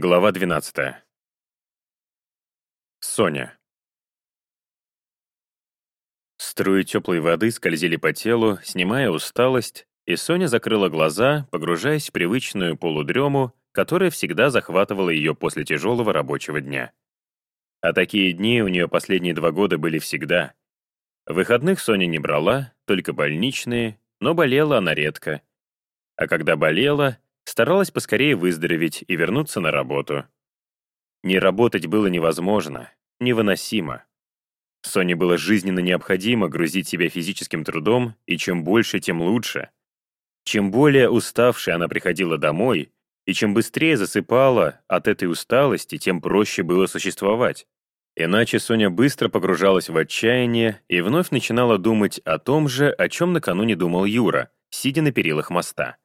Глава 12. Соня. Струи теплой воды скользили по телу, снимая усталость, и Соня закрыла глаза, погружаясь в привычную полудрему, которая всегда захватывала ее после тяжелого рабочего дня. А такие дни у нее последние два года были всегда. Выходных Соня не брала, только больничные, но болела она редко. А когда болела, Старалась поскорее выздороветь и вернуться на работу. Не работать было невозможно, невыносимо. Соне было жизненно необходимо грузить себя физическим трудом, и чем больше, тем лучше. Чем более уставшей она приходила домой, и чем быстрее засыпала от этой усталости, тем проще было существовать. Иначе Соня быстро погружалась в отчаяние и вновь начинала думать о том же, о чем накануне думал Юра, сидя на перилах моста.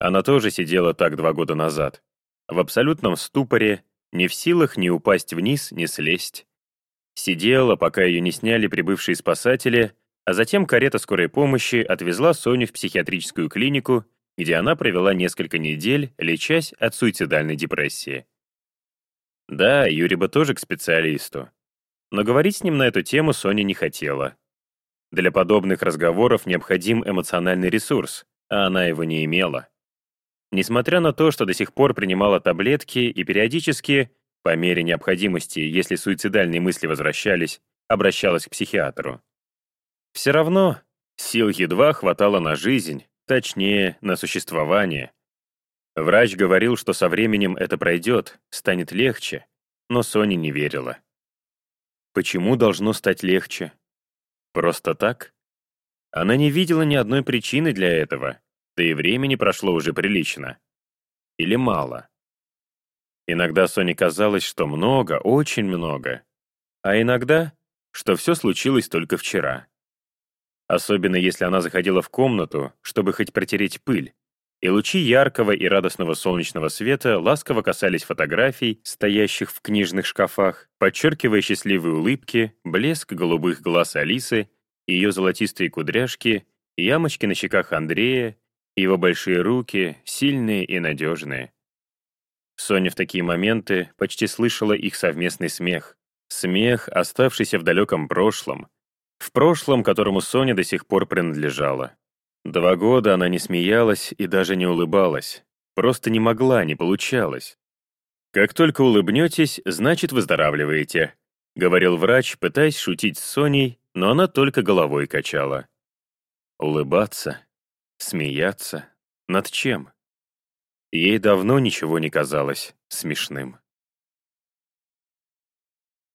Она тоже сидела так два года назад, в абсолютном ступоре, не в силах ни упасть вниз, ни слезть. Сидела, пока ее не сняли прибывшие спасатели, а затем карета скорой помощи отвезла Соню в психиатрическую клинику, где она провела несколько недель, лечась от суицидальной депрессии. Да, Юрий бы тоже к специалисту. Но говорить с ним на эту тему Соня не хотела. Для подобных разговоров необходим эмоциональный ресурс, а она его не имела. Несмотря на то, что до сих пор принимала таблетки и периодически, по мере необходимости, если суицидальные мысли возвращались, обращалась к психиатру. Все равно сил едва хватало на жизнь, точнее, на существование. Врач говорил, что со временем это пройдет, станет легче, но Соня не верила. Почему должно стать легче? Просто так? Она не видела ни одной причины для этого, да и времени прошло уже прилично. Или мало. Иногда Соне казалось, что много, очень много. А иногда, что все случилось только вчера. Особенно если она заходила в комнату, чтобы хоть протереть пыль, и лучи яркого и радостного солнечного света ласково касались фотографий, стоящих в книжных шкафах, подчеркивая счастливые улыбки, блеск голубых глаз Алисы, ее золотистые кудряшки, ямочки на щеках Андрея его большие руки, сильные и надежные. Соня в такие моменты почти слышала их совместный смех. Смех, оставшийся в далеком прошлом. В прошлом, которому Соня до сих пор принадлежала. Два года она не смеялась и даже не улыбалась. Просто не могла, не получалось. «Как только улыбнетесь, значит, выздоравливаете», — говорил врач, пытаясь шутить с Соней, но она только головой качала. Улыбаться Смеяться? Над чем? Ей давно ничего не казалось смешным.